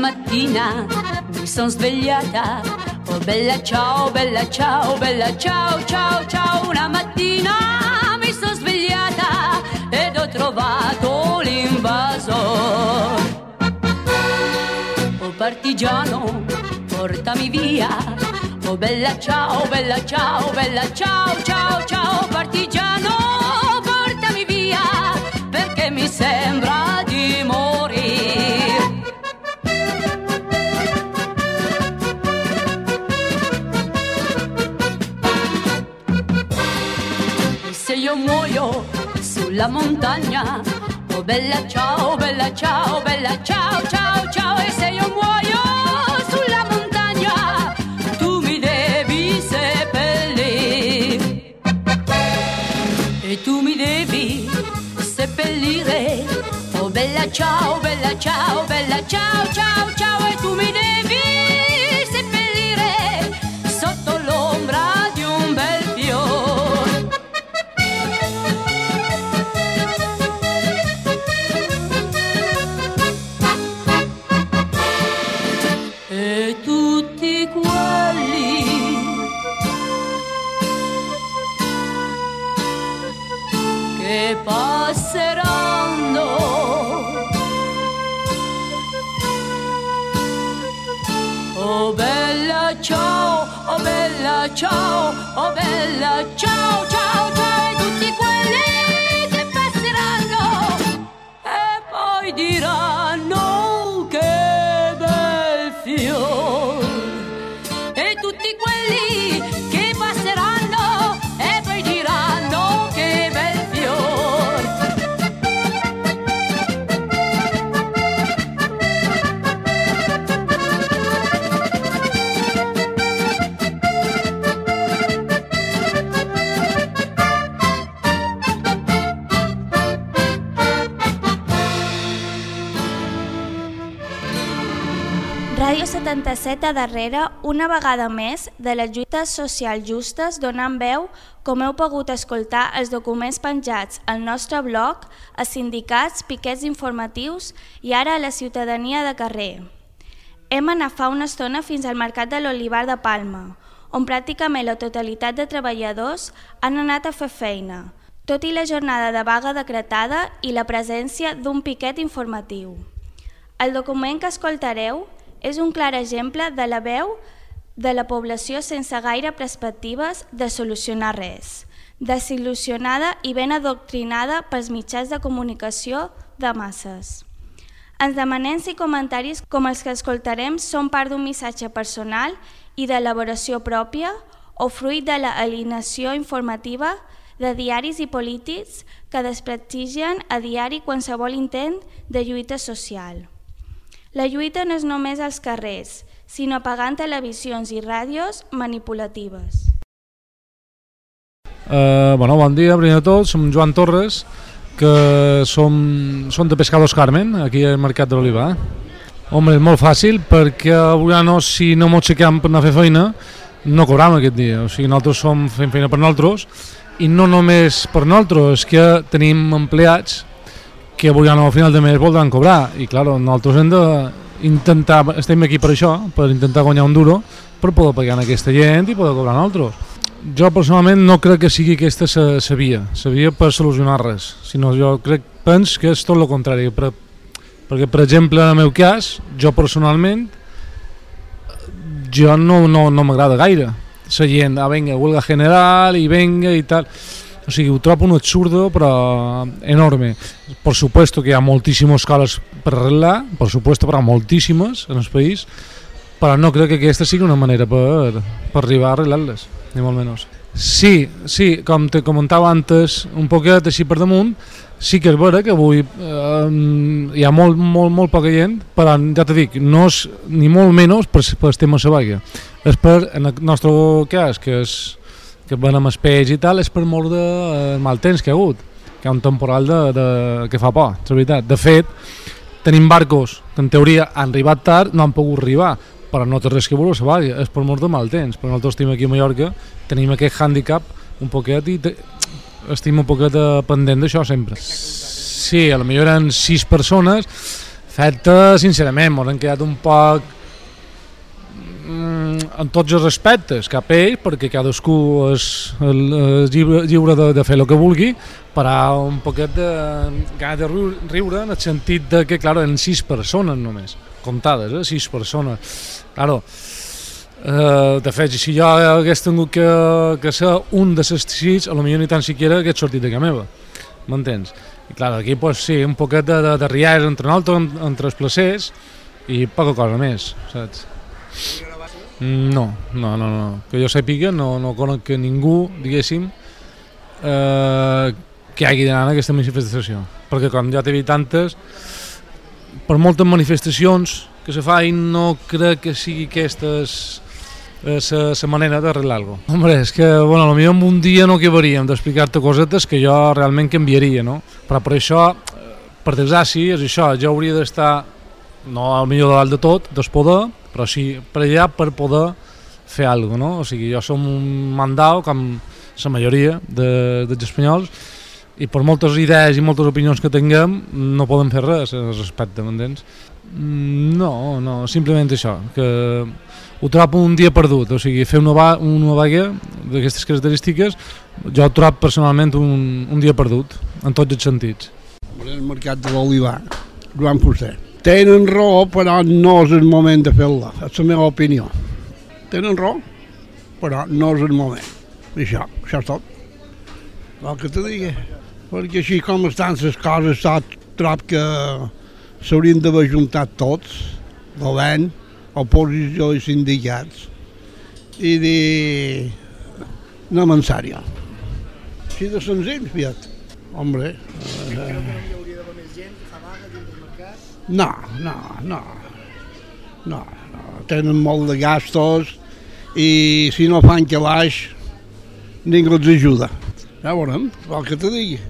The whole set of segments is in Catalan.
mattina mi sono svegliata. Oh bella ciao, bella ciao, bella ciao, ciao, ciao. Una mattina mi sono svegliata ed ho trovato l'invasore. Oh partigiano, portami via. Oh bella ciao, bella ciao, bella ciao, ciao, ciao, partigiano, io muoio sulla montagna, oh bella ciao, bella ciao, bella ciao, ciao, ciao, e se io muoio sulla montagna, tu mi devi seppellire. E tu mi devi seppellire, oh bella ciao, bella ciao, bella ciao, che passeranno. Oh bella ciao, oh bella ciao, oh bella ciao, ciao, ciao, e tutti quelli che passeranno e poi diranno 77 a darrere, una vegada més, de les lluites socials justes donant veu, com heu pogut escoltar, els documents penjats al nostre blog, a sindicats, piquets informatius i ara a la ciutadania de carrer. Hem anat fa una estona fins al Mercat de l'Olivar de Palma, on pràcticament la totalitat de treballadors han anat a fer feina, tot i la jornada de vaga decretada i la presència d'un piquet informatiu. El document que escoltareu és un clar exemple de la veu de la població sense gaire perspectives de solucionar res, desil·lusionada i ben adoctrinada pels mitjans de comunicació de masses. Ens demanem si comentaris com els que escoltarem són part d'un missatge personal i d'elaboració pròpia o fruit de l'alienació informativa de diaris i polítics que desprestigien a diari qualsevol intent de lluita social. La lluita no és només als carrers, sinó pagant televisions i ràdios manipulatives. Uh, bueno, bon dia, primer de tot, som Joan Torres, que som, som de Pescados Carmen, aquí al Mercat de l'Olivar. Home, és molt fàcil perquè avui no, si no ens aixequem per anar a fer feina, no cobram aquest dia. O sigui, nosaltres som fent feina per nosaltres i no només per nosaltres, és que tenim empleats que avui al final de mes voldran cobrar. I clar, nosaltres hem d'intentar, estem aquí per això, per intentar guanyar un duro per poder pagar a aquesta gent i poder cobrar nosaltres. Jo personalment no crec que sigui aquesta sa via, sa via per solucionar res, sinó jo crec, pens que és tot el contrari, per, perquè per exemple en el meu cas, jo personalment jo no, no, no m'agrada gaire. La gent, ah venga, huelga general i venga i tal o sigui, ho trobo un absurdo però enorme por supuesto que hi ha moltíssimes coses per arreglar por supuesto però moltíssimes en el país però no crec que aquesta sigui una manera per, per arribar a arreglar-les ni molt menys Sí, sí, com te comentava antes, un poquet així per damunt, sí que és vera que avui eh, hi ha molt, molt, molt poca gent, però ja te dic, no és ni molt menys per, per el tema de la vaga. És per, en el nostre cas, que és que venem els peix i tal, és per molt de eh, mal temps que ha hagut, que ha un temporal de, de, que fa por, és veritat. De fet, tenim barcos que en teoria han arribat tard, no han pogut arribar, però no té res que la vaga, és per molt de mal temps. Però nosaltres estem aquí a Mallorca, tenim aquest hàndicap un poquet i te, estem un poquet pendent d'això sempre. Sí, a la millor eren sis persones, Fet-te, sincerament, m'han quedat un poc en tots els respectes cap a ell, perquè cadascú és és lliure, lliure de, de fer el que vulgui, però un poquet de de riure, en el sentit de que, clar, eren sis persones només, comptades, eh? sis persones. Claro, eh, de fet, si jo hagués tingut que, que ser un de les sis, a lo millor ni tan siquiera hagués sortit de casa meva, m'entens? I clar, aquí pues, sí, un poquet de, de, de rialles entre nosaltres, entre els placers, i poca cosa més, saps? No, no, no, no. Que jo sàpiga, no, no conec que ningú, diguéssim, eh, que hagi d'anar a aquesta manifestació. Perquè com ja t'he dit tantes, per moltes manifestacions que se fa i no crec que sigui aquestes la manera d'arreglar alguna cosa. Hombre, és que, bueno, potser en un dia no acabaríem d'explicar-te cosetes que jo realment canviaria, no? Però per això, per desgràcia, és això, jo hauria d'estar, no al millor de dalt de tot, del poder, però sí per allà per poder fer alguna cosa, no? O sigui, jo som un mandau, com la majoria de, dels espanyols, i per moltes idees i moltes opinions que tinguem no podem fer res al respecte, m'entens? No, no, simplement això, que ho trobo un dia perdut, o sigui, fer una, va, una vaga d'aquestes característiques jo ho trobo personalment un, un dia perdut, en tots els sentits. El mercat de l'olivar, Joan Fuster. Tenen raó, però no és el moment de fer-la, és la meva opinió. Tenen raó, però no és el moment. I això, això és tot. El que te digui. Perquè així com estan les coses, trob que s'haurien d'haver juntat tots, govern, oposició i sindicats, i dir anem en sèrio. Així de senzill, fiat. Hombre. Eh, no, no, no. No, no. Tenen molt de gastos i si no fan calaix ningú els ajuda. Ja veurem, el que te digui.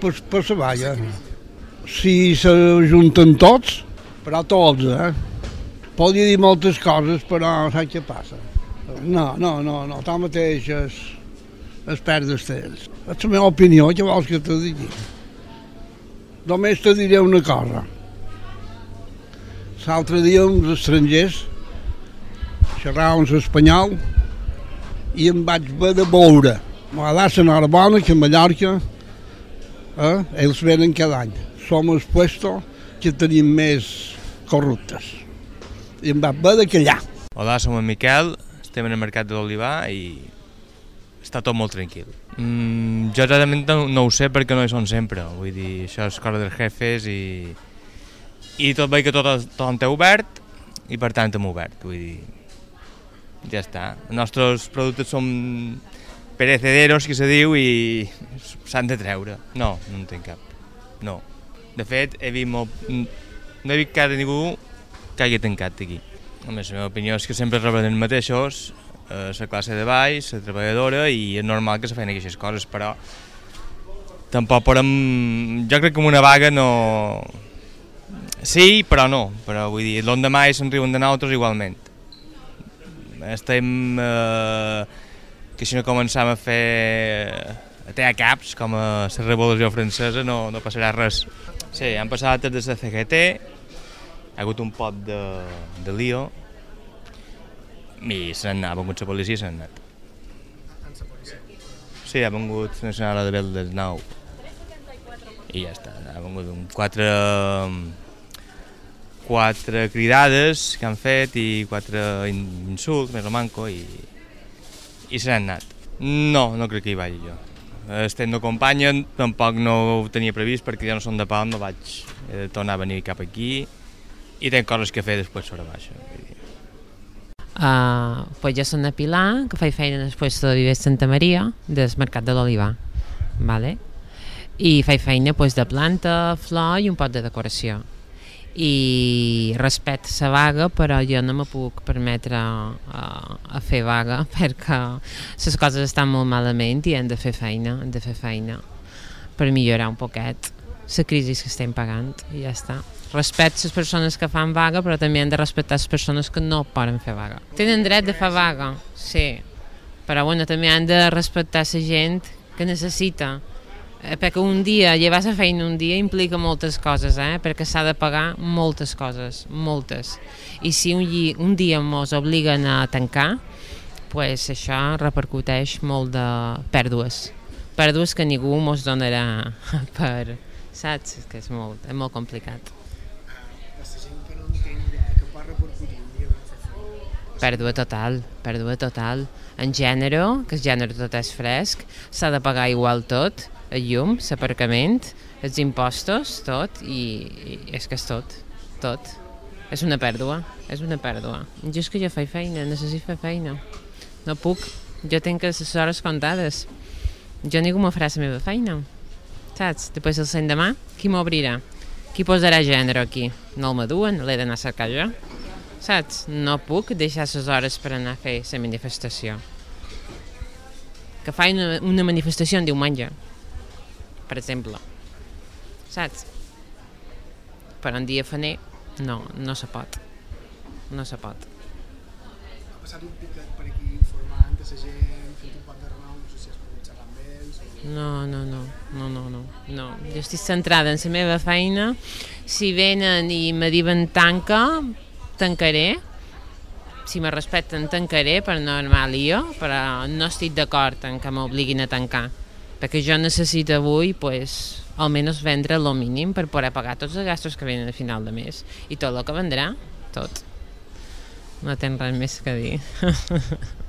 Per, per la vaga. Si s'ajunten tots, però tots, eh? Podria dir moltes coses, però saps què passa? No, no, no, no, mateix és, és perdre temps. És la meva opinió, què vols que te digui? Només te diré una cosa. L'altre dia uns estrangers xerraven l'espanyol i em vaig haver de veure. M'agrada Narbona, que a Mallorca eh, ells venen cada any. Som el puesto que tenim més corruptes. I em va haver de callar. Hola, som en Miquel, estem en el mercat de l'Olivar i està tot molt tranquil. Mm, jo realment no ho sé perquè no hi són sempre, vull dir, això és cosa dels jefes i, i tot veig que tot, tot té obert i per tant hem obert, vull dir, ja està. Els nostres productes són perecederos, que se diu, i s'han de treure. No, no en tinc cap. No. De fet, he vist molt... no he vist de ningú que hagi tancat aquí. A més, la meva opinió és que sempre reben els mateixos, eh, la classe de baix, la treballadora, i és normal que se feien aquestes coses, però tampoc podem... Jo crec que amb una vaga no... Sí, però no, però vull dir, l'endemà se'n riuen de nosaltres igualment. Estem... Eh, que si no començam a fer a tear caps, com a la revolució francesa, no, no passarà res. Sí, han passat des de CGT, ha hagut un pot de, de lío, i se n'han anat, ha vengut la policia i se anat. Sí, ha vengut Nacional de Bel del 9. I ja està, ha vengut un quatre, quatre cridades que han fet i quatre insults, més o manco, i, i se n'han anat. No, no crec que hi vagi jo. Estem no companya, tampoc no ho tenia previst perquè ja no som de Palm, no vaig eh, tornar a venir cap aquí i tenc coses que fer després sobre baixa. Uh, pues jo soc de Pilar, que faig feina després de Viver Santa Maria, del Mercat de l'Olivar. Vale? I faig feina pues, de planta, flor i un pot de decoració i respecte la vaga però jo no me puc permetre a, a fer vaga perquè les coses estan molt malament i hem de fer feina, hem de fer feina per millorar un poquet la crisi que estem pagant i ja està. Respecte les persones que fan vaga però també hem de respectar les persones que no poden fer vaga. Tenen dret de fer vaga, sí, però bueno, també han de respectar la gent que necessita Eh, perquè un dia, llevar la feina un dia implica moltes coses, eh? perquè s'ha de pagar moltes coses, moltes. I si un, un dia ens obliguen a tancar, pues això repercuteix molt de pèrdues. Pèrdues que ningú ens donarà per... Saps? Que és molt, és molt complicat. Pèrdua total, pèrdua total. En gènere, que el gènere tot és fresc, s'ha de pagar igual tot, el llum, l'aparcament, els impostos, tot, i, i és que és tot, tot. És una pèrdua, és una pèrdua. Jo és que jo faig feina, necessito fer feina. No puc, jo tinc les hores comptades. Jo ningú me farà la meva feina. Saps? Després el sent demà, qui m'obrirà? Qui posarà gènere aquí? No el m'aduen, l'he d'anar a cercar jo. Saps? No puc deixar les hores per anar a fer la manifestació. Que faig una, una manifestació en diumenge, per exemple. Saps? Per un dia faner, no, no se pot. No se pot. Ha passat un piquet per aquí informant a la gent, fent un poc de renou, no sé si has pogut xerrar amb ells o... No, no, no, no, no, no, no. Jo estic centrada en la meva feina. Si venen i me diuen tanca, tancaré. Si me respecten, tancaré per no armar lío, però no estic d'acord en que m'obliguin a tancar. Perquè jo necessito avui, pues, almenys vendre el mínim per poder pagar tots els gastos que venen a final de mes. I tot el que vendrà, tot. No tens res més que dir.